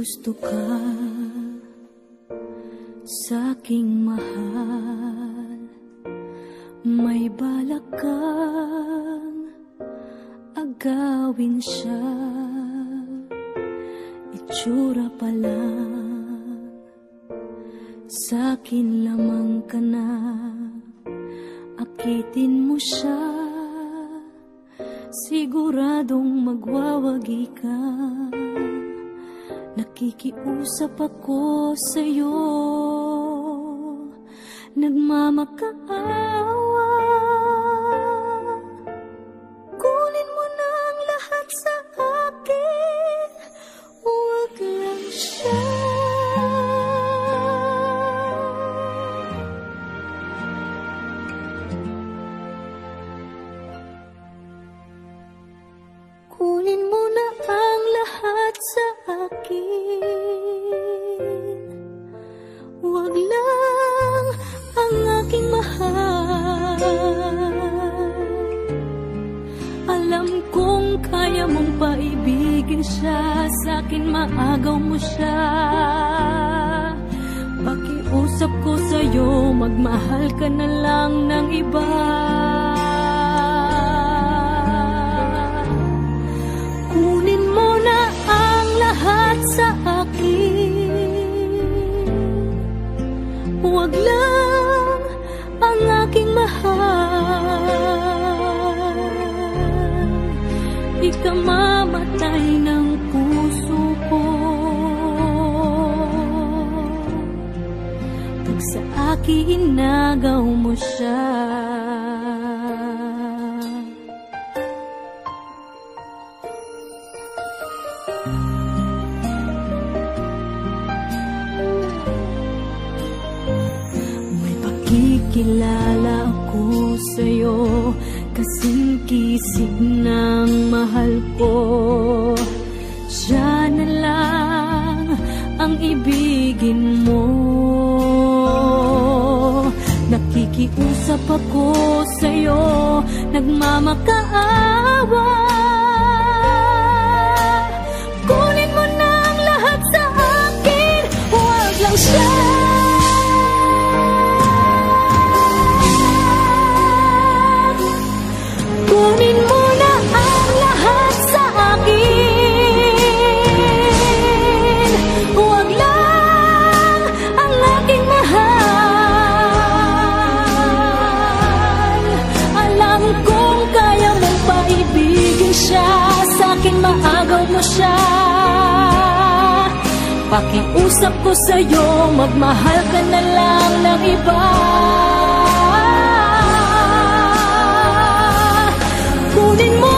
gusto ka. Nakiusap ako sa'yo. Nagmamakaawa. Pakiusap ko sa'yo, magmahal ka na lang ng iba. Kunin mo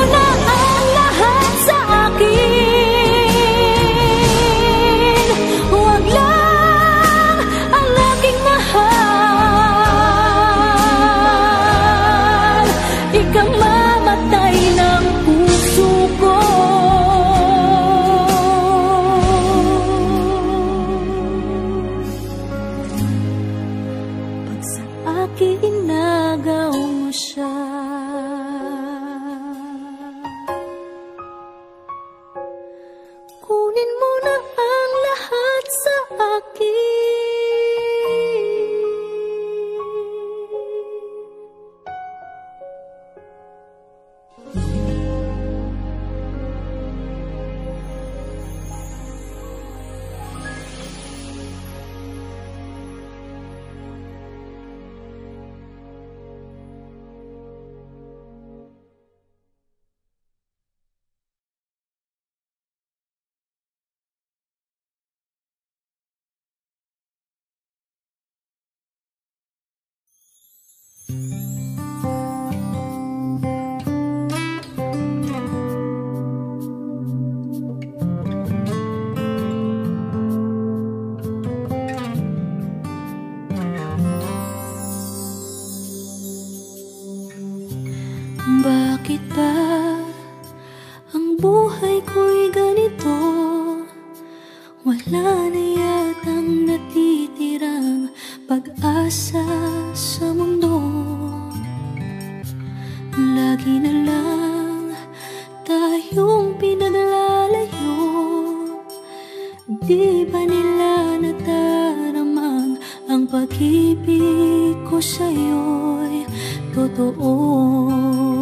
Di ba nila nataramang ang pag-ibig ko sa'yo'y totoo?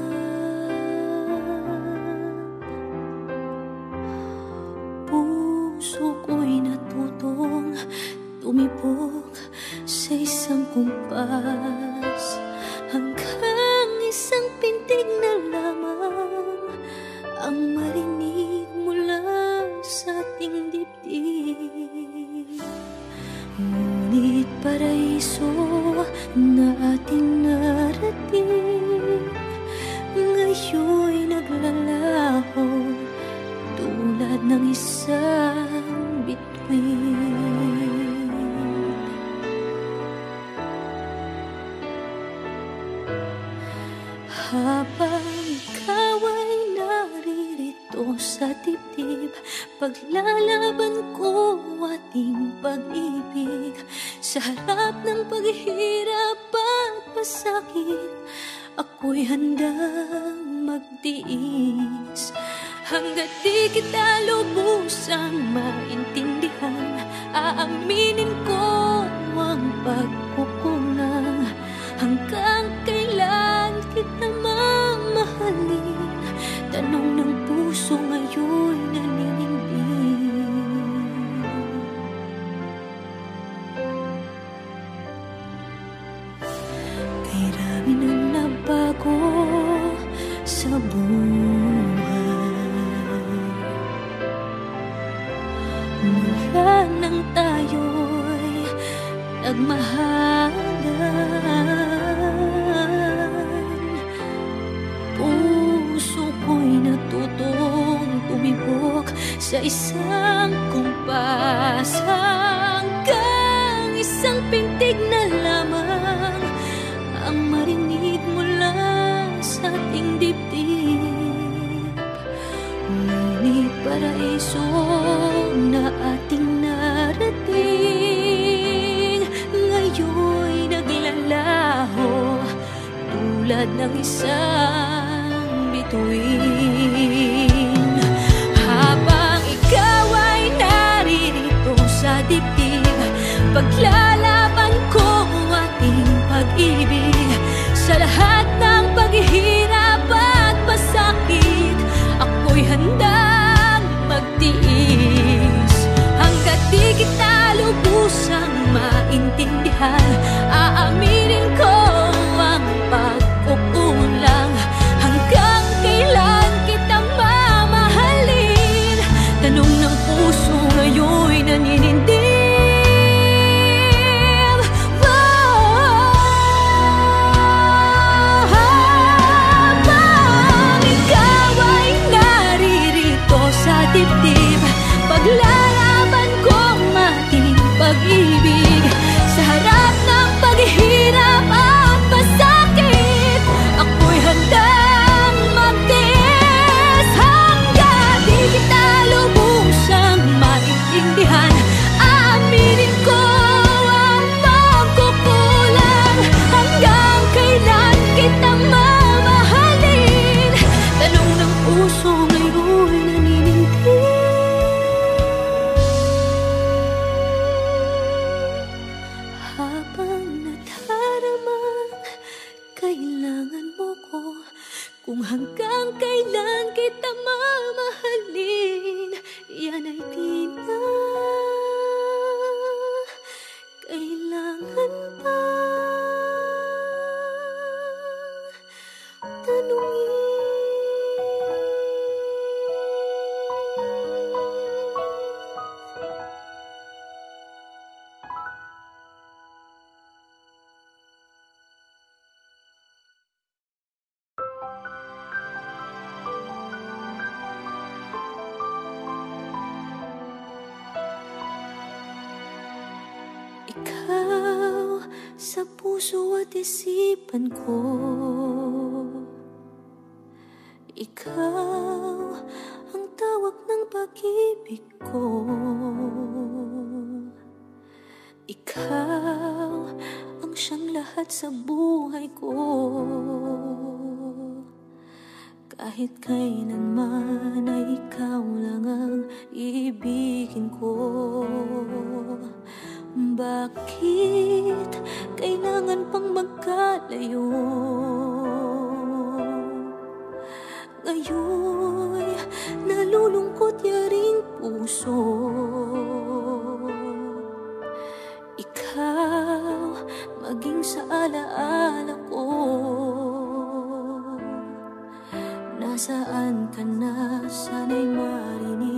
paraiso na ating narating. Ngayon'y naglalaho tulad ng isang bituin. Habang ikaw ay naririto sa dibdib Paglalaban ko ang ating pag-ibig. Sa lahat isipan ko. Ikaw ang tawag ng pag-ibig ko. Ikaw ang siyang lahat sa buhay ko. Kahit kailanman ay ikaw lang ang ibigin ko. Bakit kailangan pang magkalayo? Ngayon, nalulungkot niya rin puso. Ikaw, maging sa alaala ko. Nasaan ka na, sana'y marinig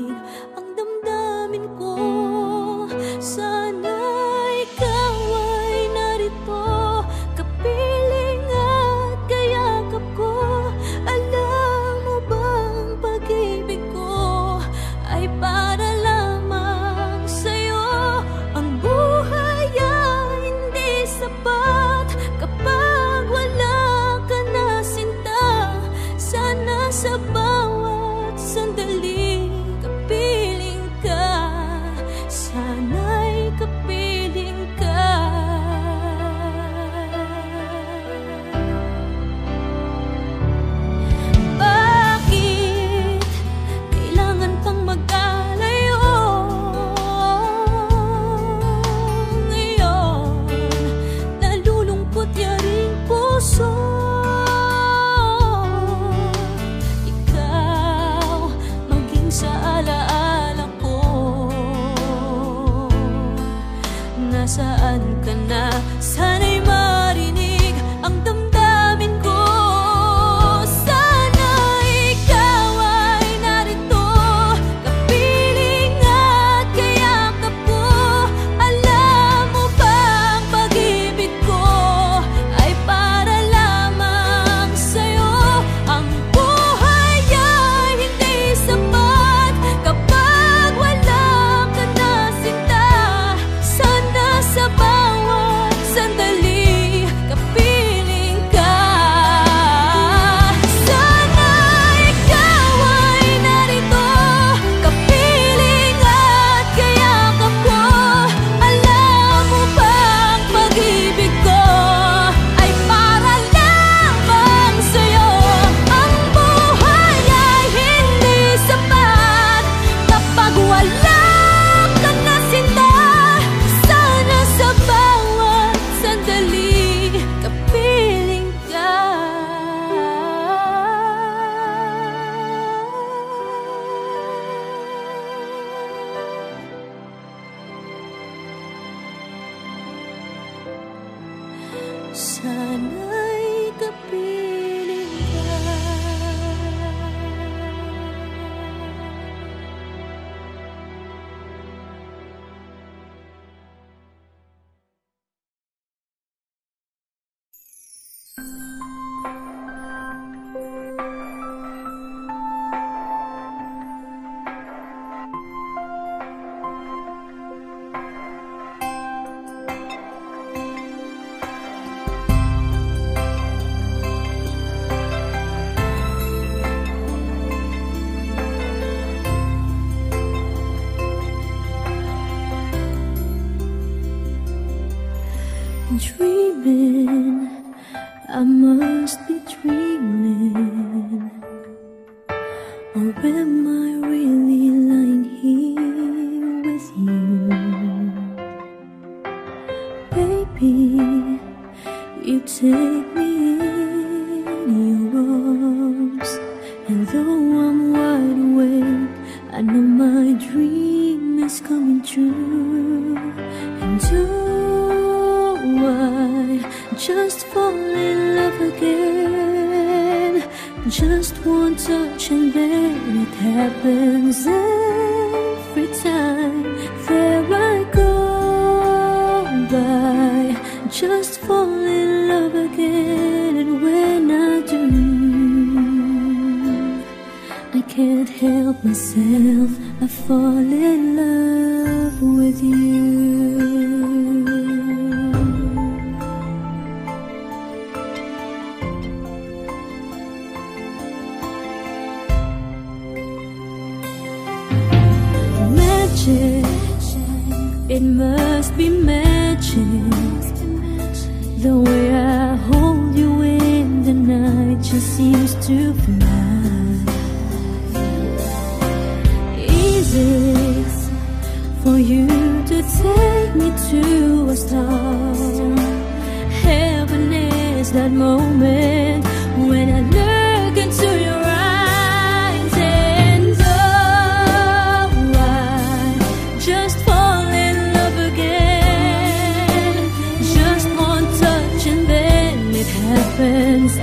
happens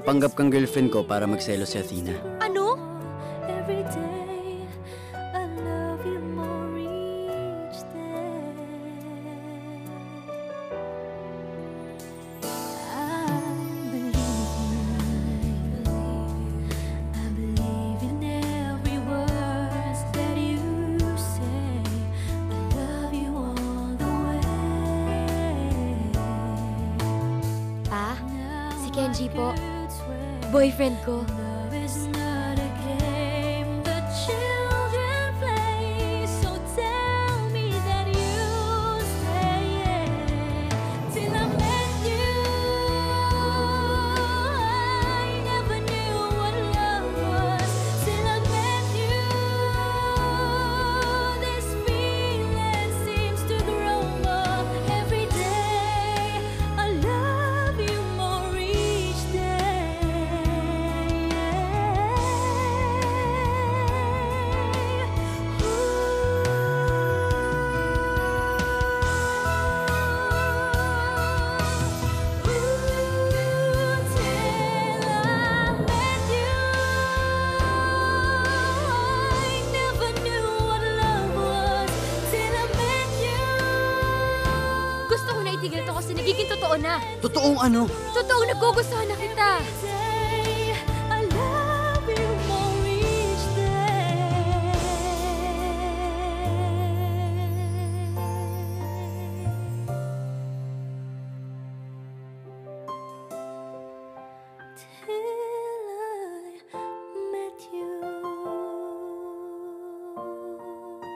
Papanggap kang girlfriend ko para magselo si Athena. Ano? Kenji po boyfriend ko. Totoong ano? Totoong nagugustuhan na kita.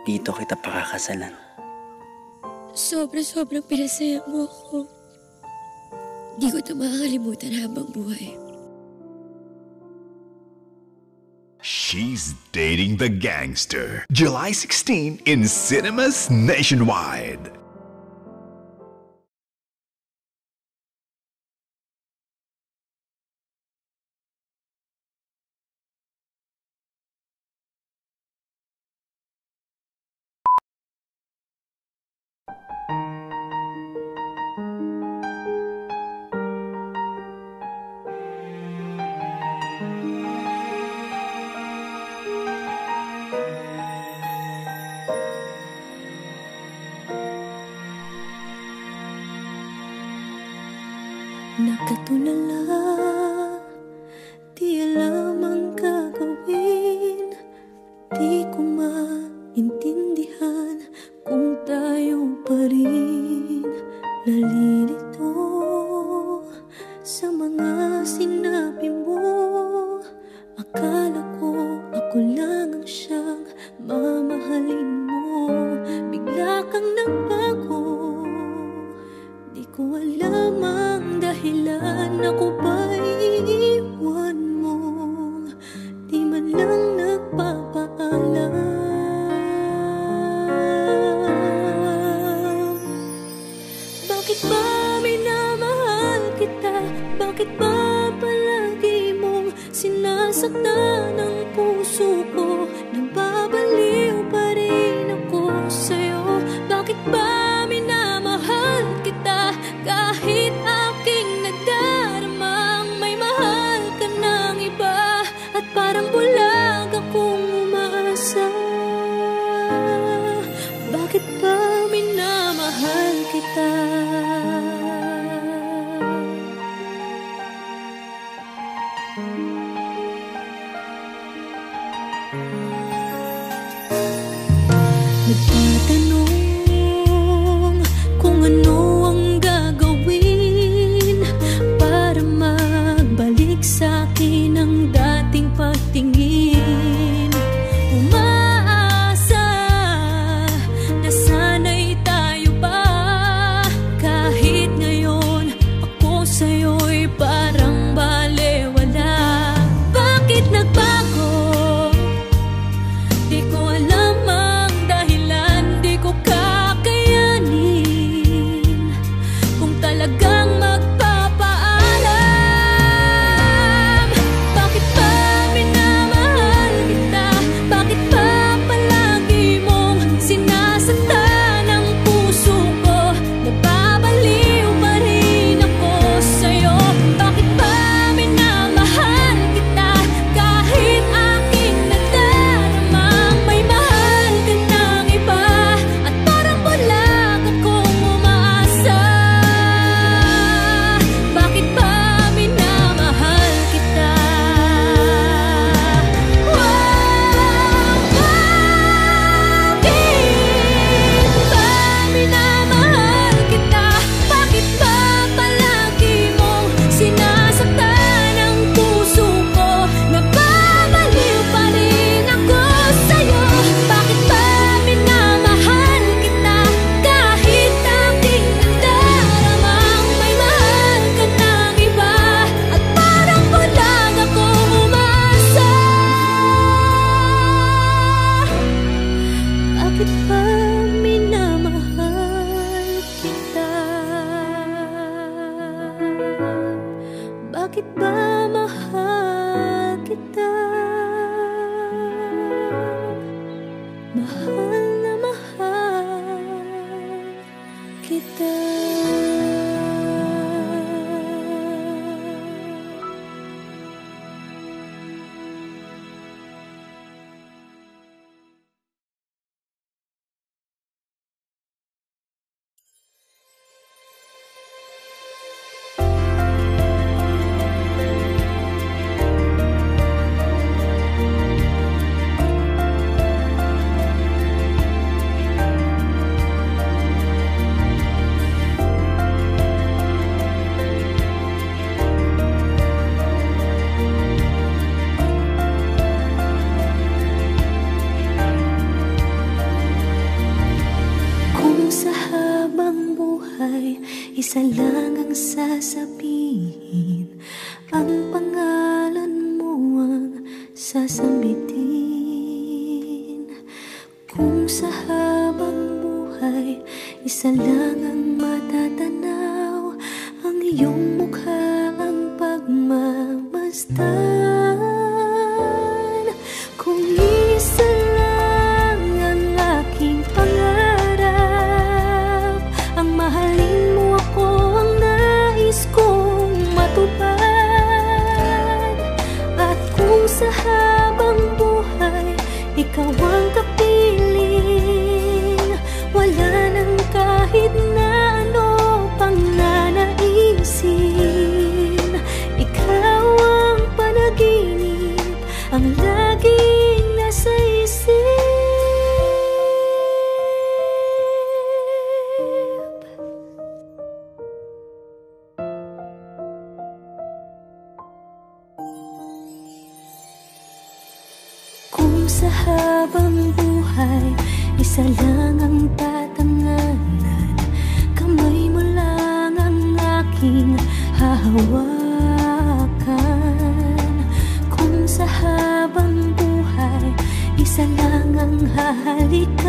Dito kita pakakasalan. Sobra-sobrang pinasaya mo ako. ka makakalimutan habang buhay. She's dating the gangster. July 16 in cinemas nationwide. Lang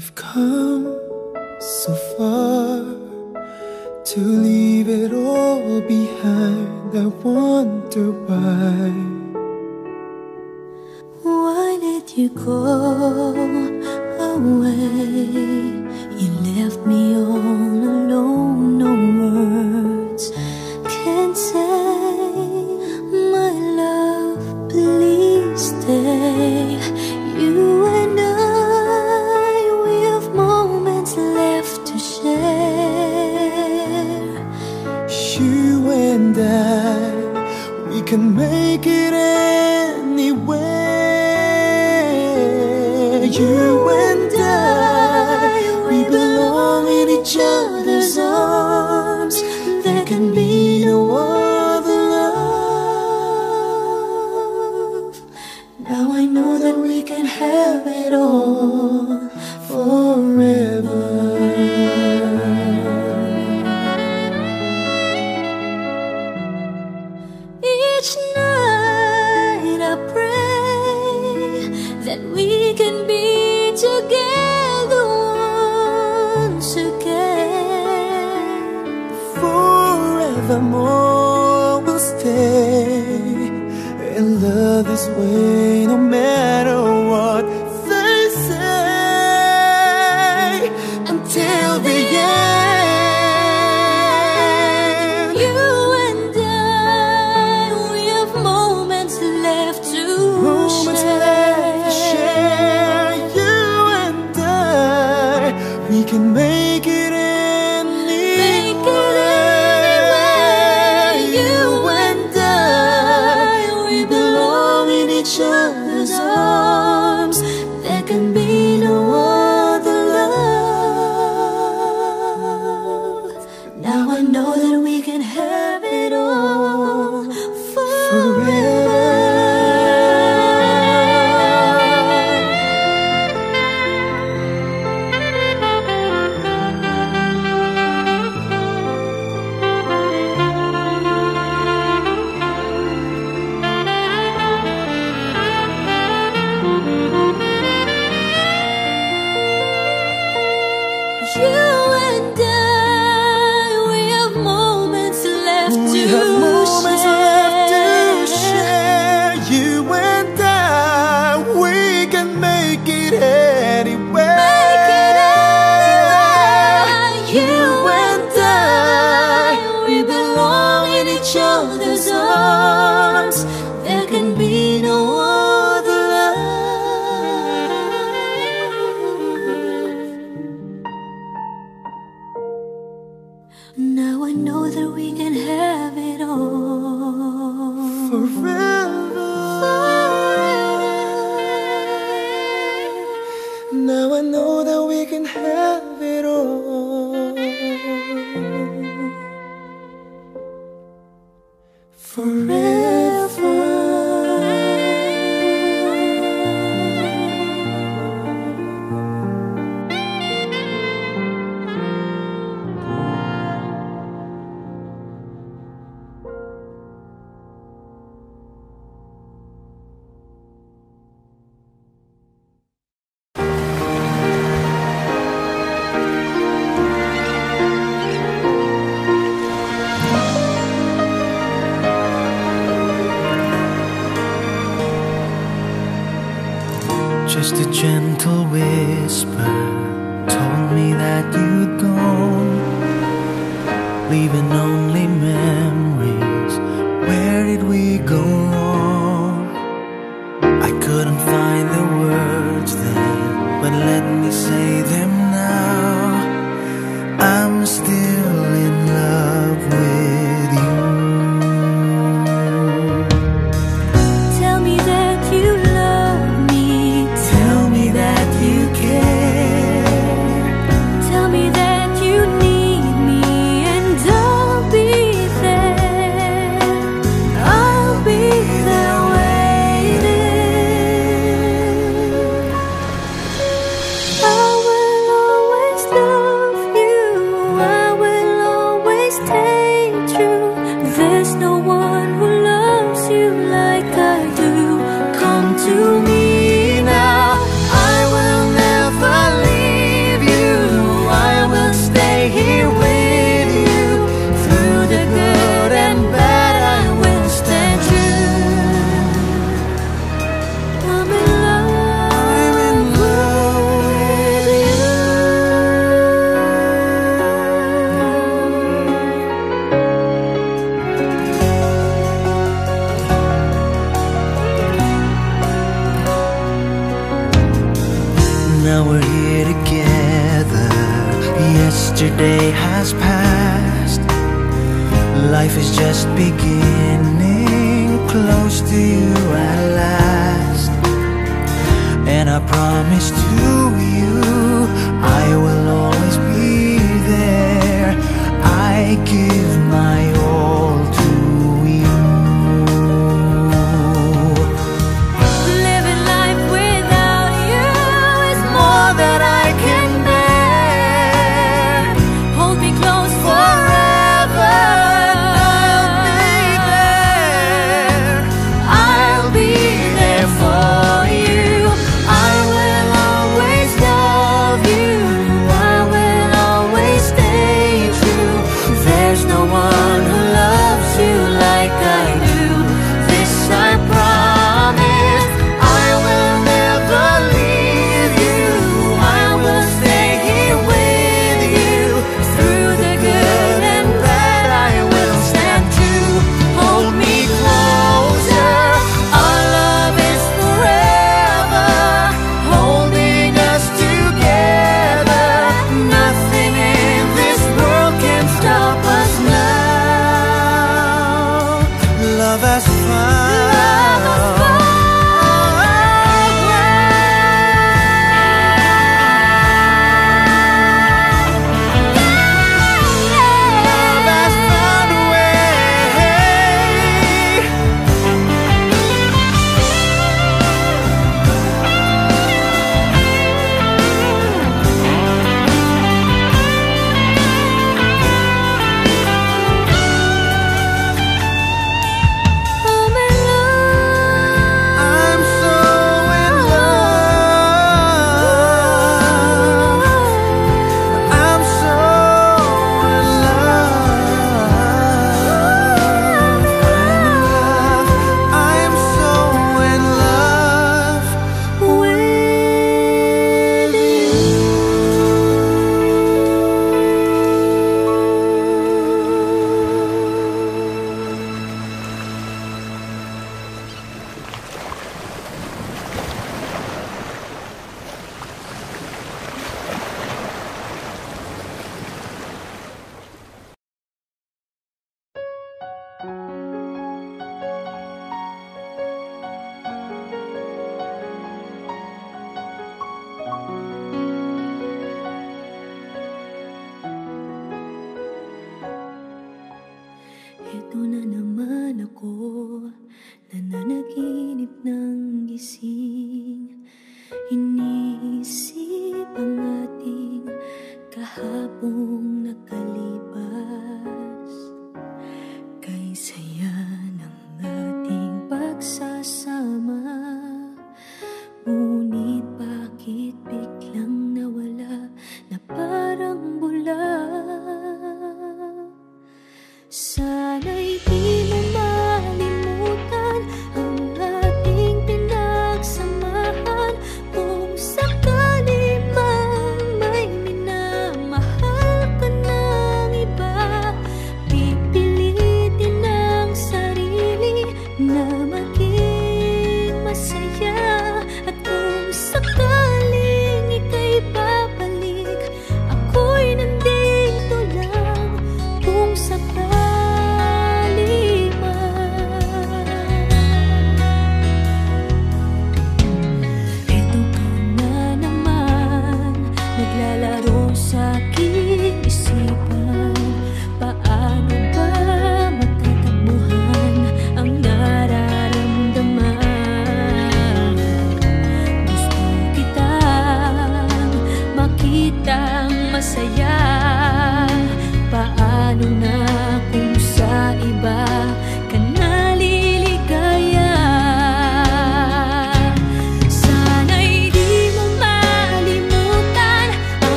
We've come to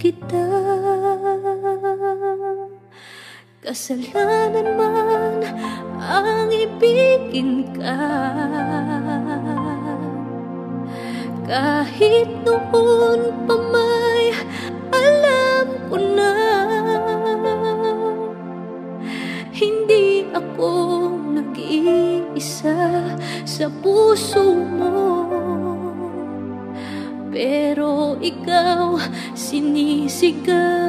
kita. Kasalanan man ang ibigin ka. Kahit noon pa may alam ko na Hindi ako nag-iisa sa puso mo. Pero ikaw sinisigaw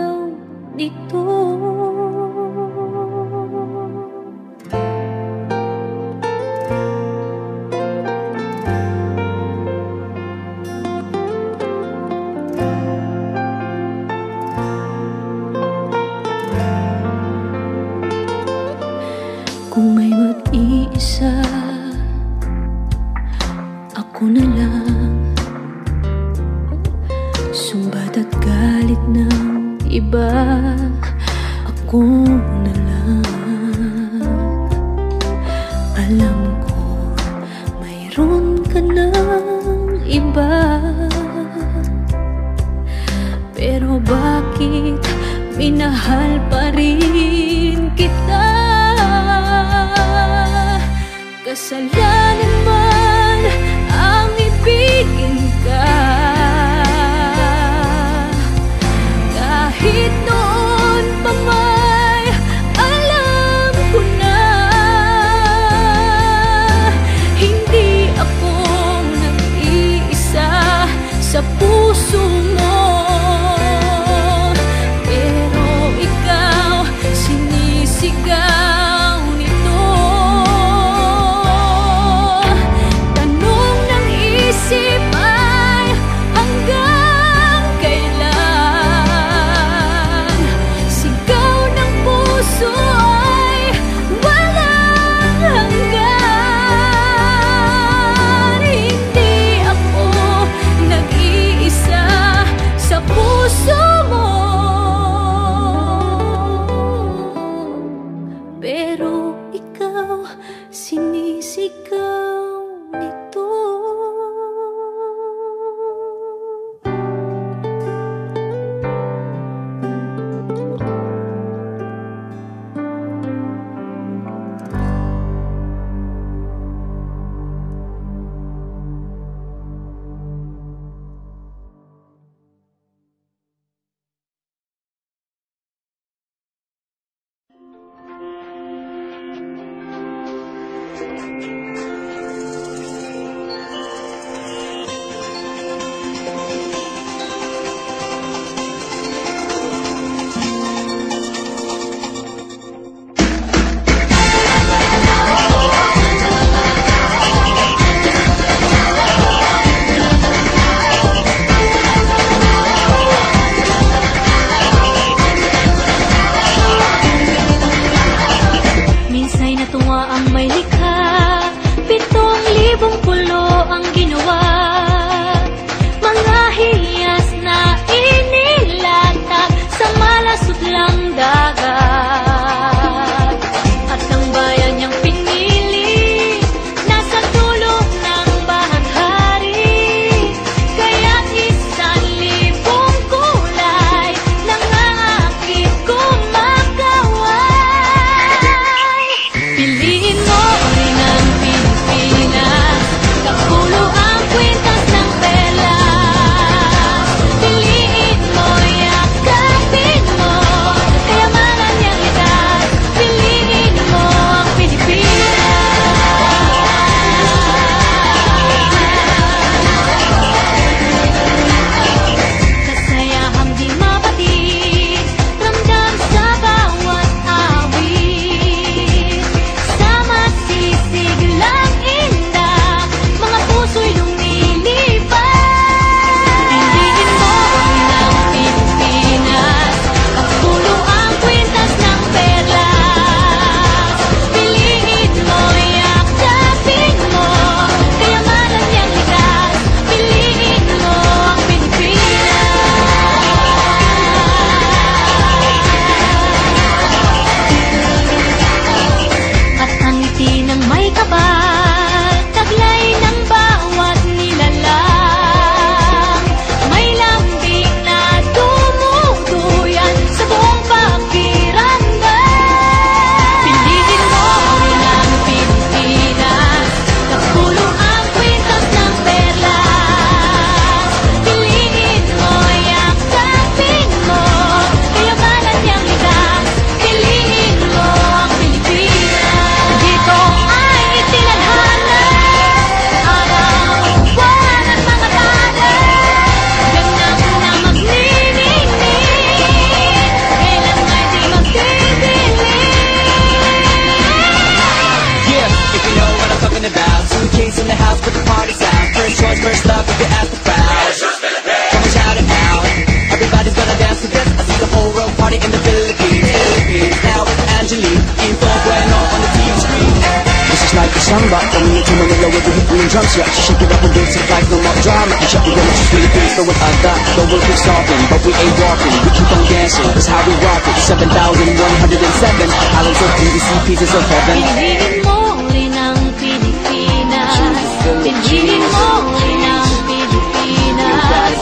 sung rock Dominic to on the lower with the green drum She shook it up and dance it like no more drama. And shut the woman, she's really things so what I thought Though we'll keep stalking, but we ain't walking. We keep on dancing, that's how we rock it. 7,107 islands of beauty, see pieces of heaven Pinipinin mo uli ng Pilipinas Pinipinin mo uli ng Pilipinas